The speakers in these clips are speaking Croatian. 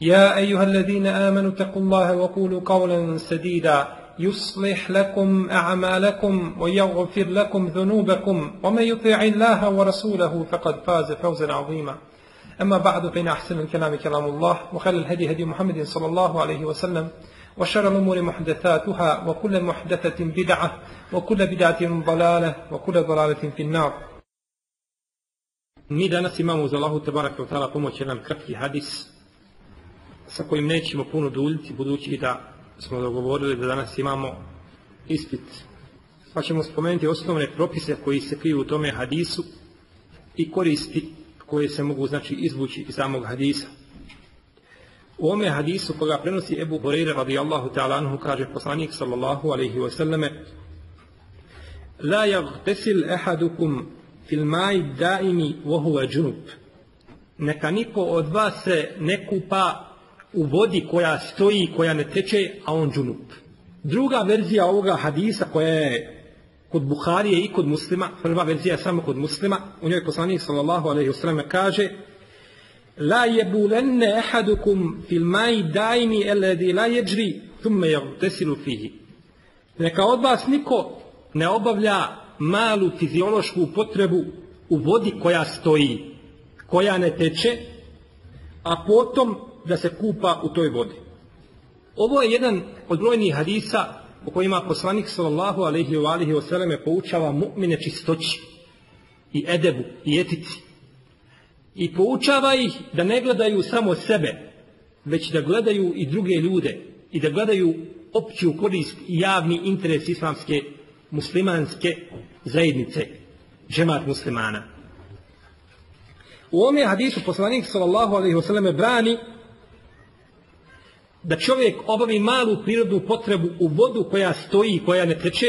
يا أيها الذين آمنوا اتقوا الله وقولوا قولا سديدا. يصلح لكم أعمالكم ويغفر لكم ذنوبكم. ومن يطيع الله ورسوله فقد فاز فوزا عظيما. أما بعد فإن أحسن الكلام كلام الله وخير الهدي هدي محمد صلى الله عليه وسلم وشر الأمور محدثاتها وكل محدثة بدعة وكل بدعة ضلالة وكل ضلالة في النار. Mi danas imamo uz Allahu Tebaraka wa ta'ala pomoć jedan kratki hadis. Sa kojim nećemo puno duljiti budući da smo dogovorili da danas imamo ispit. Pa ćemo spomenuti osnovne propise koji se kriju u tome hadisu i koristi koje se mogu znači izvući iz samog hadisa. U ome hadisu koga prenosi Ebu Horeira radijallahu ta'ala anhu kaže poslanik sallallahu alaihi wa sallame La jagtesil ehadukum fil maji daimi vohuva džunub. Neka niko od vas se ne kupa u vodi koja stoji, koja ne teče, a on džunub. Druga verzija ovoga hadisa koja je kod Buharije i kod muslima, prva verzija je samo kod muslima, u njoj poslanik sallallahu alaihi wasallam kaže La jebulenne ehadukum fil maji dajni eledi la jeđri thumme jagtesilu fihi. Neka od vas niko ne obavlja malu fiziološku potrebu u vodi koja stoji, koja ne teče, a potom da se kupa u toj vodi. Ovo je jedan od brojnih hadisa u kojima poslanik sallallahu alaihi wa alihi wasallam poučava mu'mine čistoći i edebu i etici. I poučava ih da ne gledaju samo sebe, već da gledaju i druge ljude i da gledaju opću korist i javni interes islamske muslimanske zajednice, džemat muslimana. U ome hadisu poslanik sallallahu alaihi wasallam brani da čovjek obavi malu prirodnu potrebu u vodu koja stoji, koja ne teče,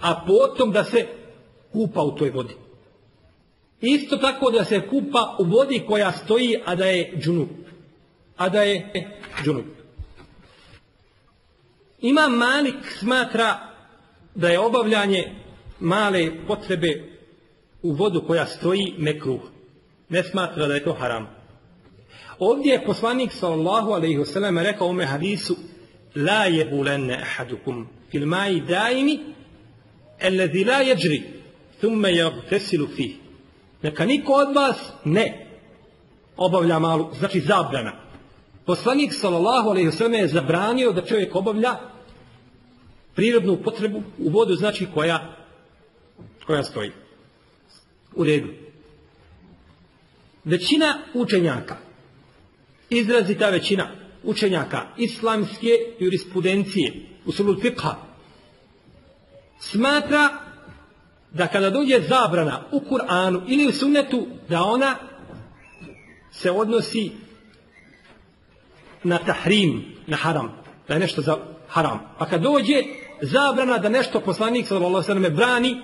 a potom da se kupa u toj vodi. Isto tako da se kupa u vodi koja stoji, a da je džunup. A da je džunup. Ima Malik smatra da je obavljanje male potrebe u vodu koja stoji mekruh. Ne smatra da je to haram. Ovdje je poslanik sallallahu alaihi wasallam rekao u hadisu La jebulenne ahadukum fil maji daimi alladhi la yajri thumma yaghtasilu fih. Neka niko od vas ne obavlja malu, znači zabrana. Poslanik sallallahu alaihi wasallam je zabranio da čovjek obavlja prirodnu potrebu u vodu, znači koja koja stoji. U redu. Većina učenjaka izrazita većina učenjaka islamske jurisprudencije u sulu fiqha smatra da kada dođe zabrana u Kur'anu ili u sunnetu da ona se odnosi na tahrim, na haram, da je nešto za haram. A kad dođe zabrana da nešto poslanik sallallahu alejhi brani,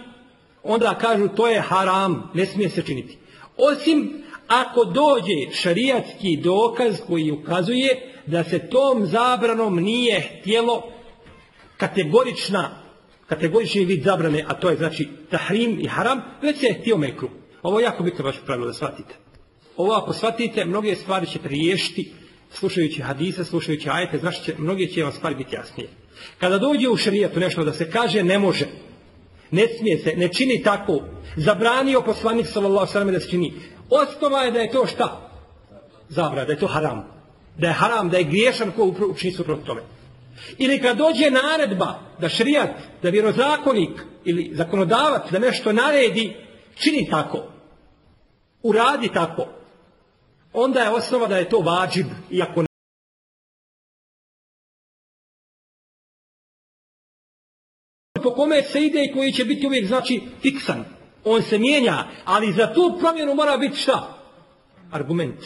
onda kažu to je haram, ne smije se činiti. Osim ako dođe šarijatski dokaz koji ukazuje da se tom zabranom nije htjelo kategorična kategorični vid zabrane, a to je znači tahrim i haram, već se je htio mekru. Ovo je jako bitno vaše pravilo da shvatite. Ovo ako shvatite, mnoge stvari ćete riješiti slušajući hadise, slušajući ajete, znači će, mnoge će vam stvari biti jasnije. Kada dođe u šarijatu nešto da se kaže ne može, ne smije se, ne čini tako, zabranio poslanik sallallahu sallam da se čini, Osnova je da je to šta? Zabra, da je to haram. Da je haram, da je griješan ko učini suprot tome. Ili kad dođe naredba da šrijat, da vjerozakonik ili zakonodavac da nešto naredi, čini tako, uradi tako, onda je osnova da je to vađib, iako po kome se ide i koji će biti uvijek znači fiksan. On se mijenja, ali za tu promjenu mora biti šta? Argument.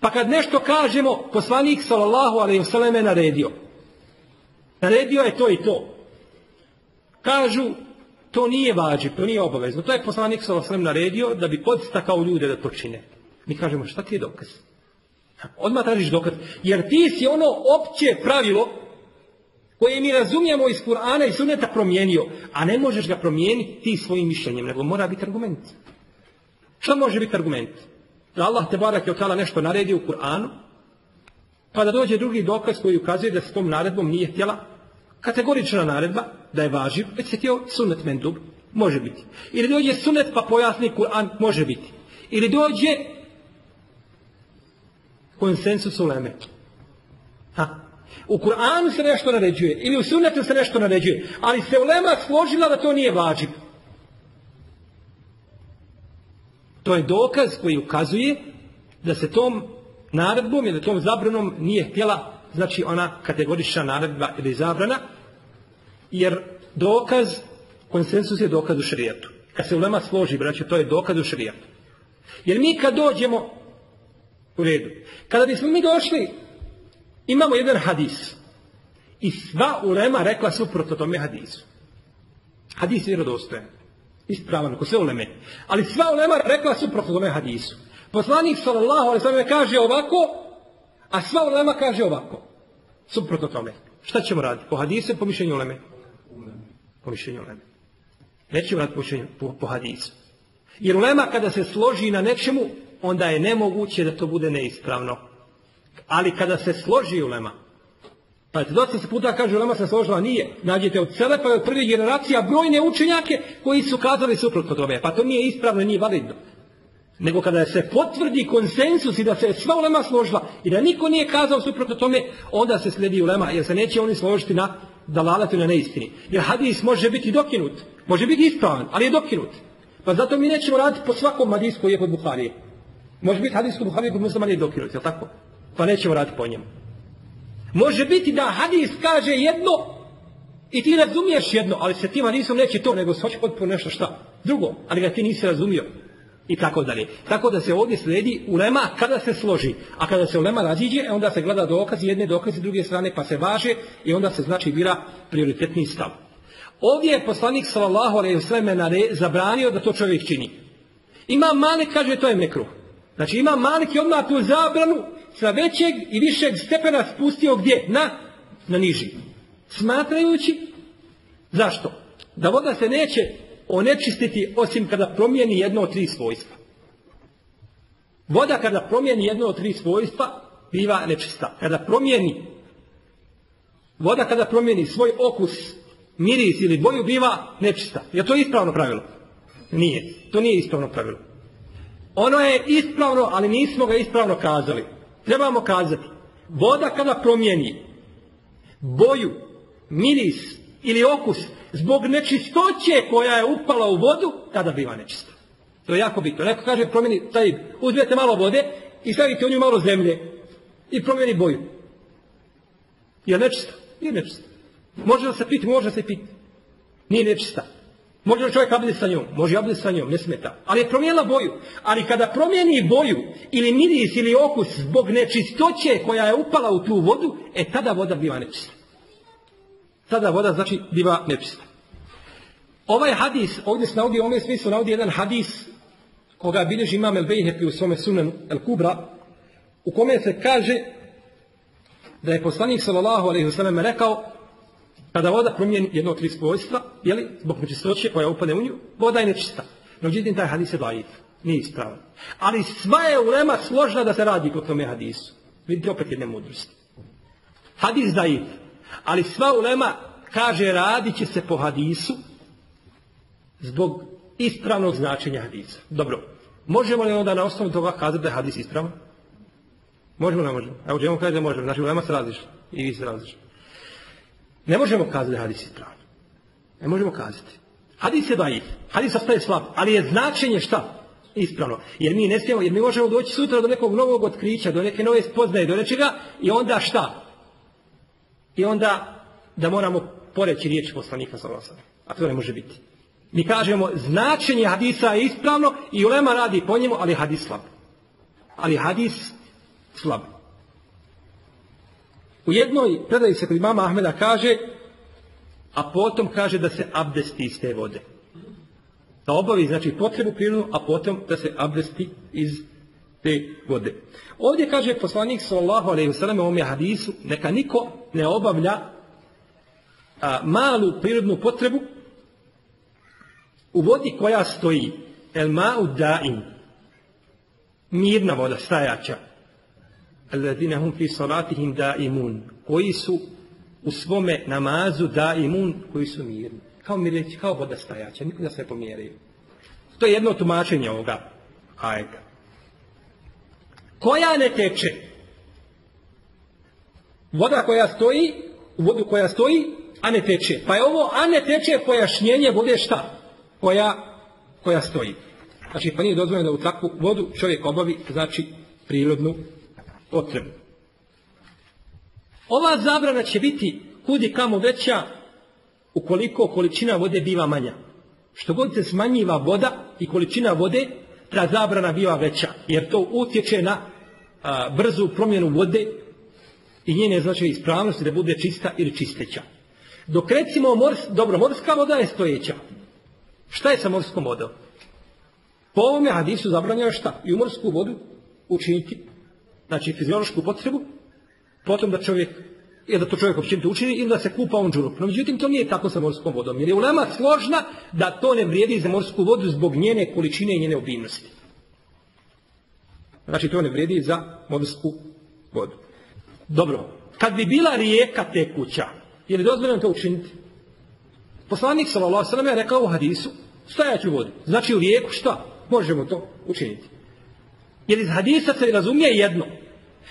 Pa kad nešto kažemo, poslanik sallallahu alejhi ve selleme naredio. Naredio je to i to. Kažu to nije vađi, to nije obavezno. To je poslanik sallallahu alejhi naredio da bi podstakao ljude da to čine. Mi kažemo šta ti je dokaz? Odmah tražiš dokaz. Jer ti si ono opće pravilo koje mi razumijemo iz Kur'ana i Sunneta promijenio, a ne možeš ga promijeniti ti svojim mišljenjem, nego mora biti argument. Što može biti argument? Da Allah te barak je otala nešto naredi u Kur'anu, pa da dođe drugi dokaz koji ukazuje da s tom naredbom nije htjela kategorična naredba, da je važiv, već se htio sunet mendub, može biti. Ili dođe sunet pa pojasni Kur'an, može biti. Ili dođe konsensus u leme. Ha. U Kur'anu se nešto naređuje, ili u sunnetu se nešto naređuje, ali se ulema složila da to nije važiv. To je dokaz koji ukazuje da se tom naredbom ili tom zabranom nije htjela, znači ona kategorična naredba ili zabrana, jer dokaz, konsensus je dokaz u šarijetu. Kad se ulema složi, braću, to je dokaz u šarijetu. Jer mi kad dođemo u redu, kada bismo mi došli, imamo jedan hadis i sva ulema rekla suprotno tome hadisu. Hadis je vjerodostojan ispravan, ko sve uleme. Ali sva ulema rekla suprotno tome hadisu. Poslanik sallallahu alejhi ve kaže ovako, a sva ulema kaže ovako. Suprotno tome. Šta ćemo raditi? Po hadisu po mišljenju uleme? Po mišljenju uleme. Nećemo raditi po, po, po hadisu. Jer ulema kada se složi na nečemu, onda je nemoguće da to bude neispravno. Ali kada se složi ulema, pa dosta se puta kaže ulema se složila, nije. Nađete od Selefa i od prvih generacija brojne učenjake koji su kazali suprotno tome. Pa to nije ispravno nije validno. Nego kada se potvrdi konsensus i da se sva ulema složila i da niko nije kazao suprotno tome, onda se sledi ulema, jer se neće oni složiti na dalalatu na neistini. Jer hadis može biti dokinut, može biti ispravan, ali je dokinut. Pa zato mi nećemo raditi po svakom hadisu koji je kod Buharije. Može biti hadis kod Buharije kod muslima nije dokinut, je tako? Pa nećemo raditi po njemu. Može biti da hadis kaže jedno i ti razumiješ jedno, ali se tim hadisom neće to, nego se hoće potpuno nešto šta. Drugo, ali ga ti nisi razumio. I tako dalje. Tako da se ovdje sledi ulema kada se složi. A kada se ulema raziđe, onda se gleda dokaz jedne dokaze druge strane, pa se važe i onda se znači bira prioritetni stav. Ovdje je poslanik sallallahu alejhi ve sellem zabranio da to čovjek čini. Ima Malik kaže to je mekruh. Znači ima Malik i odmah tu zabranu sa većeg i višeg stepena spustio gdje? Na, na niži. Smatrajući, zašto? Da voda se neće onečistiti osim kada promijeni jedno od tri svojstva. Voda kada promijeni jedno od tri svojstva, biva nečista. Kada promijeni, voda kada promijeni svoj okus, miris ili boju, biva nečista. Je to ispravno pravilo? Nije. To nije ispravno pravilo. Ono je ispravno, ali nismo ga ispravno kazali. Trebamo kazati, voda kada promijeni boju, miris ili okus zbog nečistoće koja je upala u vodu, tada biva nečista. To je jako bitno. Neko kaže promijeni, taj, uzmete malo vode i stavite u nju malo zemlje i promijeni boju. Je nečista? Nije nečista. Može da se piti, može da se piti. Nije nečista. Može li čovjek abdest sa njom? Može abdest sa njom, ne smeta. Ali je promijenila boju. Ali kada promijeni boju, ili miris, ili okus, zbog nečistoće koja je upala u tu vodu, e tada voda biva nečista. Tada voda znači biva nečista. Ovaj hadis, ovdje se navodi, ovom smislu navodi jedan hadis, koga bilježi imam El Bejhepi u svome sunen El Kubra, u kome se kaže da je poslanik sallallahu alaihi wasallam rekao kada voda promijeni jedno od tri svojstva, jeli, zbog nečistoće koja upade u nju, voda je nečista. No, međutim, taj hadis je dajiv. Nije ispravan. Ali sva je ulema složna da se radi kod tome hadisu. Vidite opet jedne mudrosti. Hadis dajiv. Ali sva ulema kaže radit će se po hadisu zbog ispravnog značenja hadisa. Dobro. Možemo li onda na osnovu toga kazati da je hadis ispravan? Možemo li ne možemo? Evo, ćemo kaže da možemo. Znači, ulema se različite. I vi se. Ne možemo kazati da je hadis. Ne možemo kazati. Hadis je daif, hadis ostaje slab, ali je značenje šta? Ispravno. Jer mi ne smijemo, jer mi možemo doći sutra do nekog novog otkrića, do neke nove spoznaje, do nečega i onda šta? I onda da moramo poreći riječ poslanika sa A to ne može biti. Mi kažemo značenje hadisa je ispravno i ulema radi po njemu, ali hadis slab. Ali hadis slab. U jednoj predaji se kod mama Ahmeda kaže, a potom kaže da se abdesti iz te vode. Da obavi znači potrebu prirodnu, a potom da se abdesti iz te vode. Ovdje kaže poslanik sallallahu alejhi ve sellem u ovom hadisu neka niko ne obavlja a, malu prirodnu potrebu u vodi koja stoji el ma'u da'im mirna voda stajača koji su u svome namazu da'imun koji su mirni. Kao mirnici, kao voda stajača niko da se pomjeraju to je jedno tumačenje ovoga ajka koja ne teče? Voda koja stoji vodu koja stoji a ne teče. Pa je ovo a ne teče pojašnjenje vode šta? Koja, koja stoji. Znači, pa nije dozvoljeno da u takvu vodu čovjek obavi, znači, prirodnu potrebu. Ova zabrana će biti kudi kamo veća ukoliko količina vode biva manja. Što god se smanjiva voda i količina vode, ta zabrana biva veća, jer to utječe na a, brzu promjenu vode i njene znači ispravnosti da bude čista ili čisteća. Dok recimo, mors, dobro, morska voda je stojeća, Šta je sa morskom vodom? Po ovome hadisu zabranjeno je šta? I u morsku vodu učiniti, znači fiziološku potrebu, potom da čovjek, ili da to čovjek općenito učini, ili da se kupa on džurup. No, međutim, to nije tako sa morskom vodom, jer je ulema složna da to ne vrijedi za morsku vodu zbog njene količine i njene obimnosti. Znači, to ne vrijedi za morsku vodu. Dobro, kad bi bila rijeka tekuća, je li dozvoljeno to učiniti? Poslanik alejhi je rekao u hadisu stojaću vodu. Znači u rijeku šta? Možemo to učiniti. Jer iz hadisa se razumije jedno.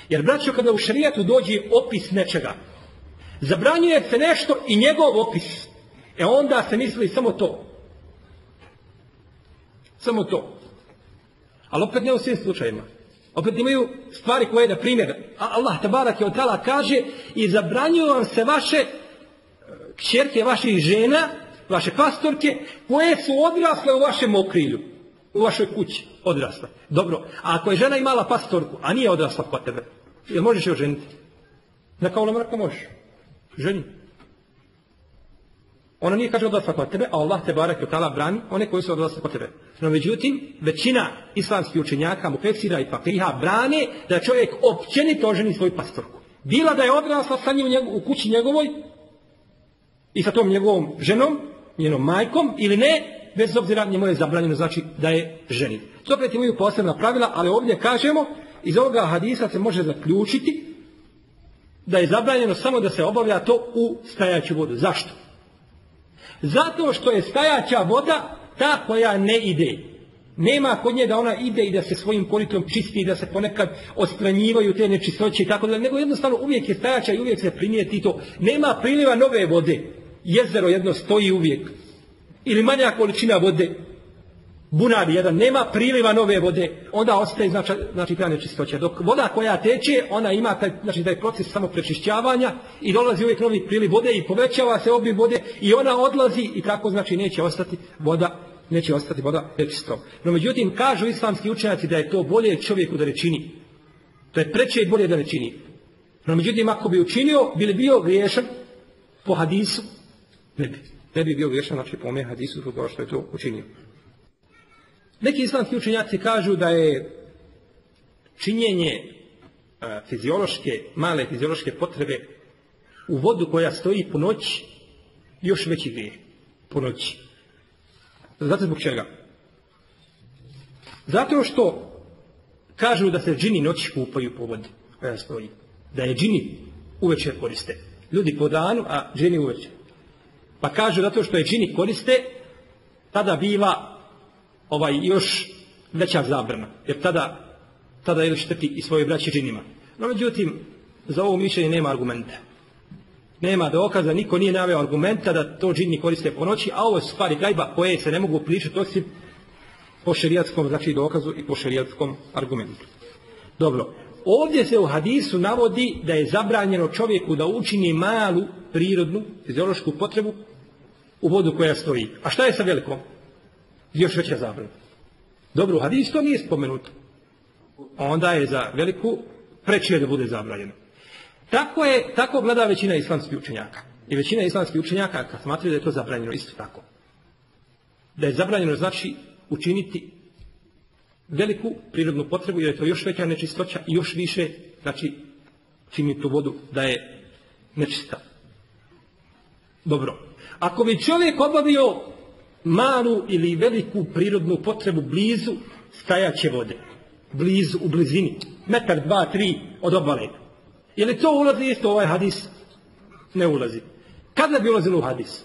Jer braćo kada u šarijatu dođe opis nečega, zabranjuje se nešto i njegov opis. E onda se misli samo to. Samo to. Ali opet ne u svim slučajima. Opet imaju stvari koje, na primjer, Allah tabarak je od tala kaže i zabranjuju vam se vaše kćerke vaših žena, vaše pastorke, koje su odrasle u vašem okrilju, u vašoj kući, odrasle. Dobro, a ako je žena imala pastorku, a nije odrasla kod tebe, jel možeš joj ženiti? Neka ona mrka može. Ženi. Ona nije kaže odrasla kod tebe, a Allah te barek tala brani one koji su odrasle kod tebe. No međutim, većina islamskih učenjaka, mufesira i fakriha brane da čovjek općenito oženi svoju pastorku. Bila da je odrasla sa njim u kući njegovoj, i sa tom njegovom ženom, njenom majkom ili ne, bez obzira njemu je zabranjeno, znači da je ženi. To opet imaju posebna pravila, ali ovdje kažemo, iz ovoga hadisa se može zaključiti da je zabranjeno samo da se obavlja to u stajaću vodu. Zašto? Zato što je stajaća voda ta koja ne ide. Nema kod nje da ona ide i da se svojim koritom čisti i da se ponekad ostranjivaju te nečistoće i tako da, nego jednostavno uvijek je stajaća i uvijek se primijeti to. Nema priliva nove vode jezero jedno stoji uvijek, ili manja količina vode, bunar jedan, nema priliva nove vode, onda ostaje znači, znači ta nečistoća. Dok voda koja teče, ona ima taj, znači taj proces samo prečišćavanja i dolazi uvijek novi priliv vode i povećava se obim vode i ona odlazi i tako znači neće ostati voda neće ostati voda nečistom. No međutim, kažu islamski učenjaci da je to bolje čovjeku da ne čini. To je preče i bolje da ne čini. No međutim, ako bi učinio, bi bio griješan po hadisu, ne bi. Ne bi bio griješan, znači po ome hadisu zbog što je to učinio. Neki islamski učenjaci kažu da je činjenje a, fiziološke, male fiziološke potrebe u vodu koja stoji po noći još veći grijeh. Po noći. Znate zbog čega? Zato što kažu da se džini noći kupaju po vodi koja stoji. Da je džini uveče koriste. Ljudi po danu, a džini uveče. Pa kažu zato što je džini koriste, tada biva ovaj još veća zabrana. Jer tada, tada je šteti i svoje braće džinima. No međutim, za ovo mišljenje nema argumenta. Nema dokaza, niko nije naveo argumenta da to džini koriste po noći, a ovo su stvari gajba koje se ne mogu pričati osim po šerijatskom znači dokazu i po šerijatskom argumentu. Dobro, ovdje se u hadisu navodi da je zabranjeno čovjeku da učini malu prirodnu fiziološku potrebu u vodu koja stoji. A šta je sa velikom? Još veća zabrana. Dobro, u hadisu to nije spomenuto. Onda je za veliku preče da bude zabranjeno. Tako je, tako gleda većina islamskih učenjaka. I većina islamskih učenjaka kad smatraju da je to zabranjeno isto tako. Da je zabranjeno znači učiniti veliku prirodnu potrebu jer je to još veća nečistoća i još više znači čini tu vodu da je nečista. Dobro. Ako bi čovjek obavio malu ili veliku prirodnu potrebu blizu stajaće vode, blizu, u blizini, metar, dva, tri od obale, je li to ulazi isto ovaj hadis? Ne ulazi. Kada bi ulazilo u hadis?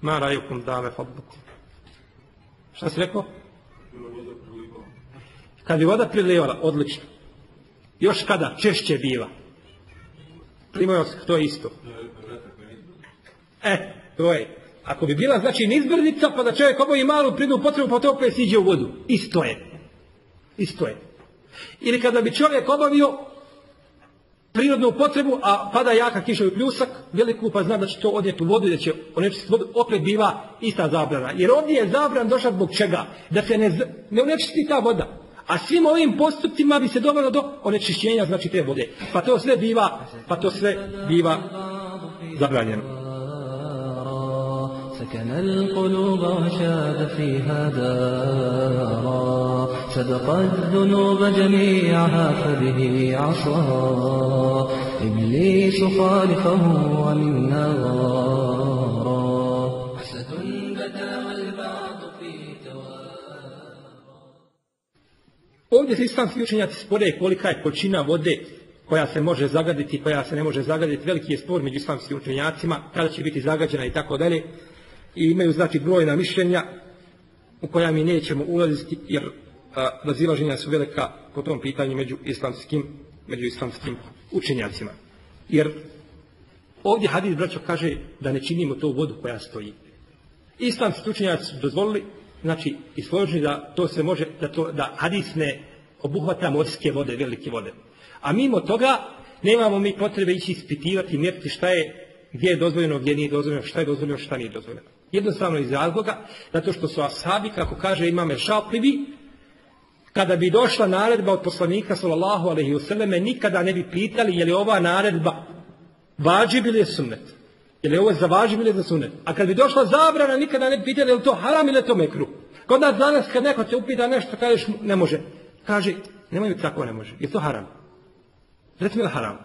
Ma rajukum dave fadbukum. Šta si rekao? Kad bi voda prilijevala, odlično. Još kada? Češće biva. Primaju se, to je isto. E, to je. Ako bi bila, znači, nizbrnica, pa da čovjek obavi malu pridu potrebu, pa to opet siđe u vodu. Isto je. Isto je. Ili kada bi čovjek obavio prirodnu potrebu, a pada jaka kiša i pljusak, veliku, pa zna da će to odnijeti u vodu da će onečistiti vodu, opet biva ista zabrana. Jer ovdje je zabran došla zbog čega? Da se ne, ne onečisti ta voda. A svim ovim postupcima bi se dovelo do onečišćenja, znači te vode. Pa to sve biva, pa to sve biva zabranjeno. سكن القلوب وشاب فيها دارا سبق الذنوب جميعها فبه عصى إبليس خالفه ومنا غارا حسد بدا والبعض في Ovdje se islamski učenjaci spore kolika je količina vode koja se može zagaditi, koja se ne može zagaditi. Veliki je spor među islamskim učenjacima, kada će biti zagađena i tako dalje i imaju znači brojna mišljenja u koja mi nećemo ulaziti jer razilaženja su velika po tom pitanju među islamskim, među islamskim učenjacima. Jer ovdje hadis braćo kaže da ne činimo to vodu koja stoji. Islamski učenjaci su dozvolili, znači i složni da to se može, da, to, da hadis ne obuhvata morske vode, velike vode. A mimo toga nemamo mi potrebe ići ispitivati, mjeriti šta je, gdje je dozvoljeno, gdje nije dozvoljeno, šta je dozvoljeno, šta nije dozvoljeno. Jednostavno iz razloga, zato što su ashabi, kako kaže imame šalpivi, kada bi došla naredba od poslanika sallallahu alaihi wasallam, nikada ne bi pitali je li ova naredba vađib ili je sunnet. Je li ovo za vađib ili je za sunnet. A kad bi došla zabrana, nikada ne bi pitali je li to haram ili je to mekru. Kod nas danas kad neko te upita nešto, kažeš ne može. Kaže, nemoj tako ne može. Je to haram? Reci mi je haram?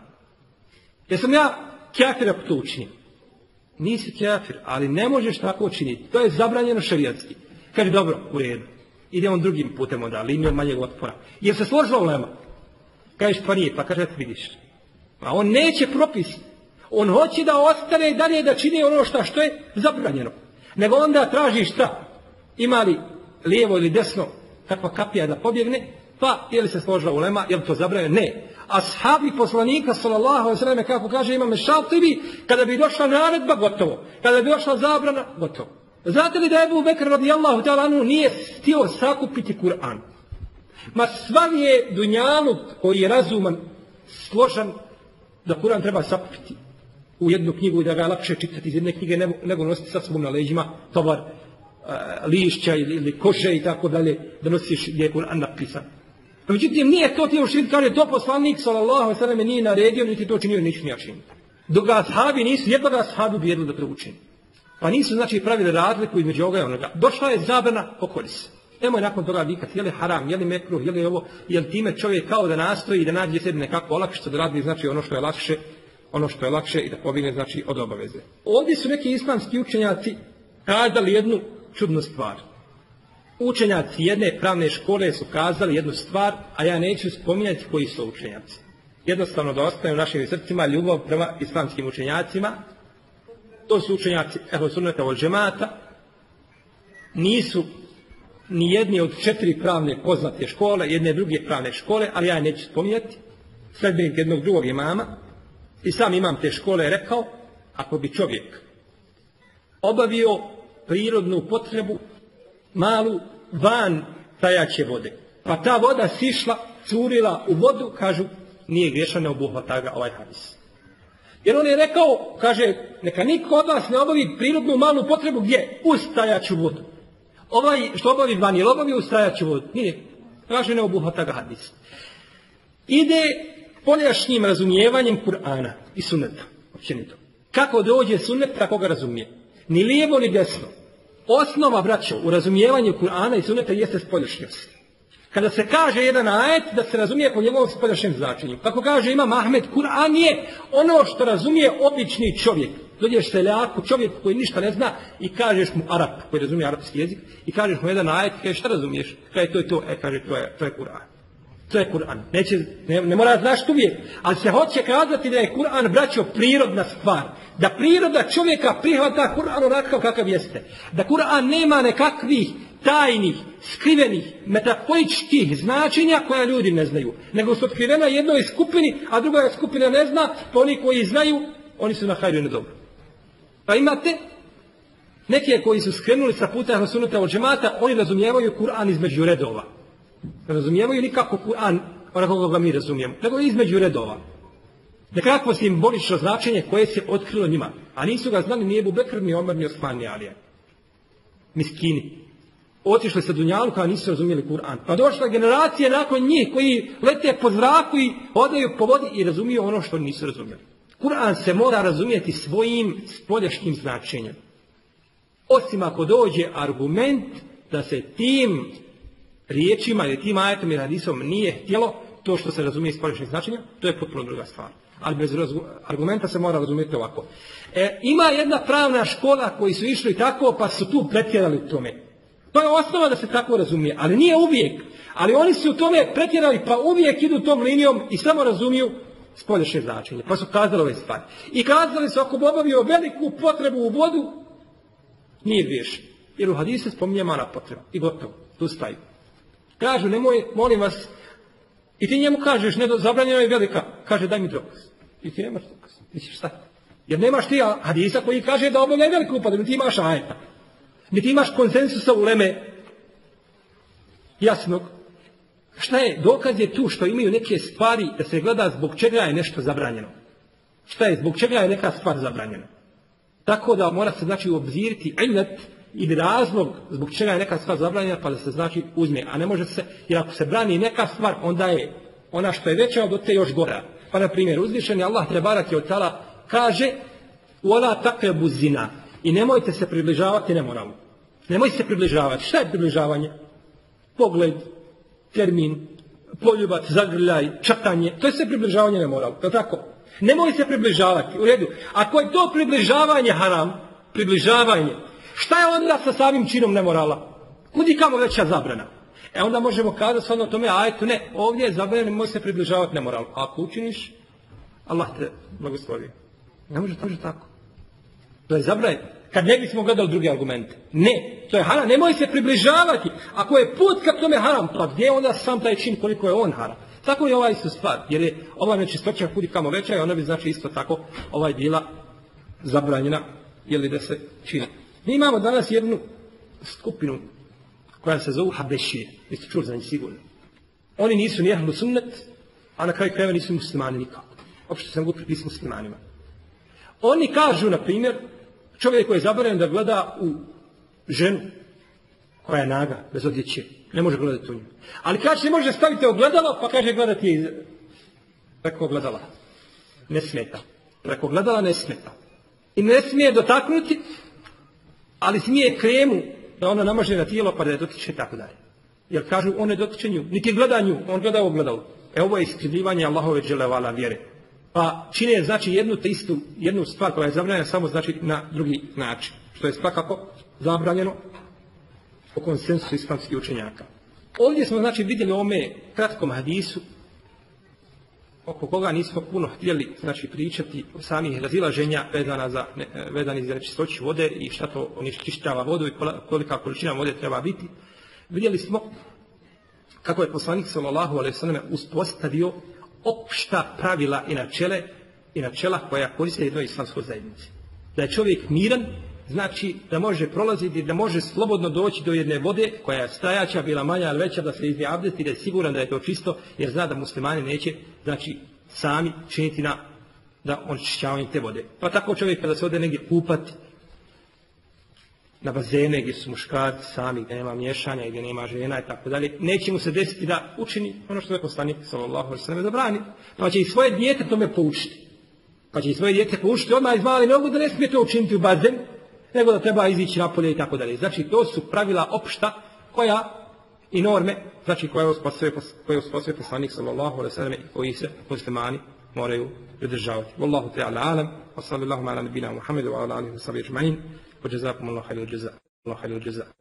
Jesam ja kjafir ako to učinim? Nisi kafir, ali ne možeš tako učiniti. To je zabranjeno šarijatski. Kaže, dobro, u redu. Ide on drugim putem onda, linijom manjeg otpora. Jer se složila u lema. Kažeš, pa nije, pa kaže, vidiš. A on neće propis. On hoće da ostane i dalje da čini ono što, što je zabranjeno. Nego onda traži šta? Ima li lijevo ili desno kakva kapija da pobjegne? Pa, je li se složila u lema, je li to zabranjeno? Ne ashabi poslanika sallallahu alejhi kako kaže imame Šatibi kada bi došla naredba gotovo. Kada bi došla zabrana gotovo. Znate li da je Abu Bekr radijallahu ta'ala nije htio sakupiti Kur'an? Ma svan je dunjaluk koji je razuman složan da Kur'an treba sakupiti u jednu knjigu i da ga lakše čitati iz jedne knjige nego, nositi sa sobom na leđima tovar lišća ili, ili kože i tako dalje da nosiš gdje je Kur'an napisan Međutim, nije to ti učiniti, kaže, to poslanik, sallallahu sallam, nije naredio, niti to činio, nije činio. Dok ga ashabi nisu, jednog ashabi bijedili da to učini. Pa nisu, znači, pravili razliku između ovoga i onoga. Došla je zabrana, pokori se. Nemoj nakon toga vikati, je li haram, je li mekruh, je li ovo, je time čovjek kao da nastoji i da nađe sebi nekako olakšice, da radi, znači, ono što je lakše, ono što je lakše i da pobigne, znači, od obaveze. Ovdje su neki islamski učenjaci kazali jednu čudnu stvar učenjaci jedne pravne škole su kazali jednu stvar, a ja neću spominjati koji su učenjaci. Jednostavno da ostane u našim srcima ljubav prema islamskim učenjacima. To su učenjaci Eho Sunneta od džemata. Nisu ni jedni od četiri pravne poznate škole, jedne druge pravne škole, ali ja neću spominjati. Sledbenik jednog drugog imama. I sam imam te škole rekao, ako bi čovjek obavio prirodnu potrebu malu van tajaće vode, pa ta voda sišla, curila u vodu, kažu, nije griješan, ne obuhvata ga ovaj hadis. Jer on je rekao, kaže, neka niko od vas ne obavi prirodnu malu potrebu gdje? Uz tajaću vodu. Ovaj što obavi van, je obavi uz tajaću vodu? Nije. Kaže, ne obuhvata ga hadis. Ide poljašnjim razumijevanjem Kur'ana i sunneta, općenito. Kako dođe sunnet, tako ga razumije. Ni lijevo, ni desno. Osnova, braćo, u razumijevanju Kur'ana i sunneta jeste spoljašnjost. Kada se kaže jedan ajet, da se razumije po njegovom spoljašnjem značenju. Kako kaže Imam Ahmed, Kur'an je ono što razumije obični čovjek. Dođeš seljaku, čovjek koji ništa ne zna i kažeš mu Arap, koji razumije arapski jezik, i kažeš mu jedan ajet, kaže šta razumiješ? Kaže to je to, e kaže to je, to je Kur'an. To je Kur'an. Neće, ne, ne mora znaš uvijek, ali se hoće kazati da je Kur'an, braćo, prirodna stvar. Da priroda čovjeka prihvata Kur'an onakav kakav jeste. Da Kur'an nema nekakvih tajnih, skrivenih, metaforičkih značenja koja ljudi ne znaju. Nego su otkrivena jednoj skupini, a druga skupina ne zna, pa oni koji znaju, oni su na hajru i dobro. Pa imate neke koji su skrenuli sa puta sunnata od džemata, oni razumijevaju Kur'an između redova. Razumijevaju nikako Kur'an onako ga mi razumijemo, nego između redova. Nekakvo simbolično značenje koje se otkrilo njima. A nisu ga znali ni Ebu Bekr, ni Omer, ni Osman, ni Alija. Miskini. Otišli sa Dunjaluka, a nisu razumijeli Kur'an. Pa došla generacija nakon njih koji lete po zraku i hodaju po vodi i razumiju ono što nisu razumjeli. Kur'an se mora razumijeti svojim spoljašnjim značenjem. Osim ako dođe argument da se tim riječima ili tim ajetom i hadisom nije htjelo to što se razumije iz spoljašnjeg značenja, to je potpuno druga stvar. Ali bez argumenta se mora razumjeti ovako. E, ima jedna pravna škola koji su išli tako pa su tu pretjerali u tome. To je osnova da se tako razumije, ali nije uvijek. Ali oni su u tome pretjerali pa uvijek idu tom linijom i samo razumiju spoljašnje značenje. Pa su kazali ove stvari. I kazali su ako bi obavio veliku potrebu u vodu, nije griješen. Jer u hadisu spominje mala potreba. I gotovo. Tu staju. Kažu, nemoj, molim vas, i ti njemu kažeš, ne, zabranjeno je velika. Kaže, daj mi dokaz. I ti nemaš dokaz. Ti stati. Jer nemaš ti hadisa koji kaže da obavlja veliku potrebu. Ti imaš ajeta. Niti imaš konsensusa u leme jasnog. Šta je? Dokaz je tu što imaju neke stvari da se gleda zbog čega je nešto zabranjeno. Šta je? Zbog čega je neka stvar zabranjena. Tako da mora se znači obziriti ilnet ili razlog zbog čega je neka stvar zabranjena pa da se znači uzme. A ne može se, jer ako se brani neka stvar, onda je ona što je veća od te još gora. Pa na primjer, uzvišeni Allah trebarak je od tala kaže Uola takve buzina. I nemojte se približavati nemoralu. Nemojte se približavati. Šta je približavanje? Pogled, termin, poljubac, zagrljaj, čakanje. To je sve približavanje nemoralu. Je tako? Nemoj se približavati. U redu. Ako je to približavanje haram, približavanje, šta je onda sa samim činom nemorala? Kudi kamo veća zabrana? E onda možemo kazati stvarno tome, a eto ne, ovdje je zabranjeno, nemoj se približavati nemoralu. A ako učiniš, Allah te blagoslovi. Ne može, to može tako. To je zabranjeno. Kad ne bismo gledali druge argumente. Ne, to je haram. Nemoj se približavati. Ako je put ka tome haram, pa gdje je onda sam taj čin koliko je on haram? Tako je ova isto stvar. Jer je ova nečistoća kudi kamo veća i ona bi znači isto tako ovaj bila zabranjena ili da se čini. Mi imamo danas jednu skupinu koja se zovu Habešije. Vi ste čuli za njih sigurno. Oni nisu ni sunnet, a na kraju krajeva nisu muslimani nikako. Opšte sam gupiti s muslimanima. Oni kažu, na primjer, čovjek koji je zabranjen da gleda u ženu koja je naga, bez odjeće. Ne može gledati u nju. Ali kaže se može staviti ogledalo, pa kaže gledati iz... preko ogledala. Ne smeta. Preko ogledala ne smeta. I ne smije dotaknuti, ali smije kremu da ona namaže na tijelo pa da je dotiče tako dalje. Jer kažu on ne dotiče nju, niti gleda nju, on gleda ogledalo. E ovo je iskrivljivanje Allahove dželevala vjere. Pa čine znači jednu te istu, jednu stvar koja je zabranjena samo znači na drugi način. Što je svakako zabranjeno po konsensusu islamskih učenjaka. Ovdje smo znači vidjeli ome kratkom hadisu oko koga nismo puno htjeli znači pričati samih razilaženja vezana za, vezani za nečistoću vode i šta to onečišćava vodu i kolika količina vode treba biti. Vidjeli smo kako je poslanik sallallahu alejhi ve uspostavio opšta pravila i načele i načela koja koriste jednoj islamskoj zajednici. da je čovjek miran, znači da može prolaziti, da može slobodno doći do jedne vode koja je stajaća, bila manja ali veća, da se izvije abdest i da je siguran da je to čisto, jer zna da muslimani neće, znači, sami činiti na da onečišćavanje te vode. Pa tako čovjek kada se ode negdje kupati, na bazene gdje su muškarci sami, gdje nema miješanja, gdje nema žena i tako dalje, neće mu se desiti da učini ono što je poslanik sallallahu alejhi ve sellem zabrani, pa će i svoje dijete tome poučiti. Pa će i svoje dijete poučiti odmah iz mali nogu da ne smije to učiniti u bazen, nego da treba izići napolje i tako dalje. Znači to su pravila opšta koja i norme, znači koje uspostavio, koje uspostavio poslanik sallallahu alaihi sallam i koji se muslimani moraju pridržavati. Wallahu ta'ala alam, wa sallallahu ala nabina Muhammad wa ala alihi wa sallam ajma'in, wa jazakumullahu Allah khairu jaza. Allah khairu jaza.